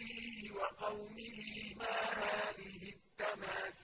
أبيه وَقَوْمِهِ مَا هَٰذِهِ التَّمَاثِيلُ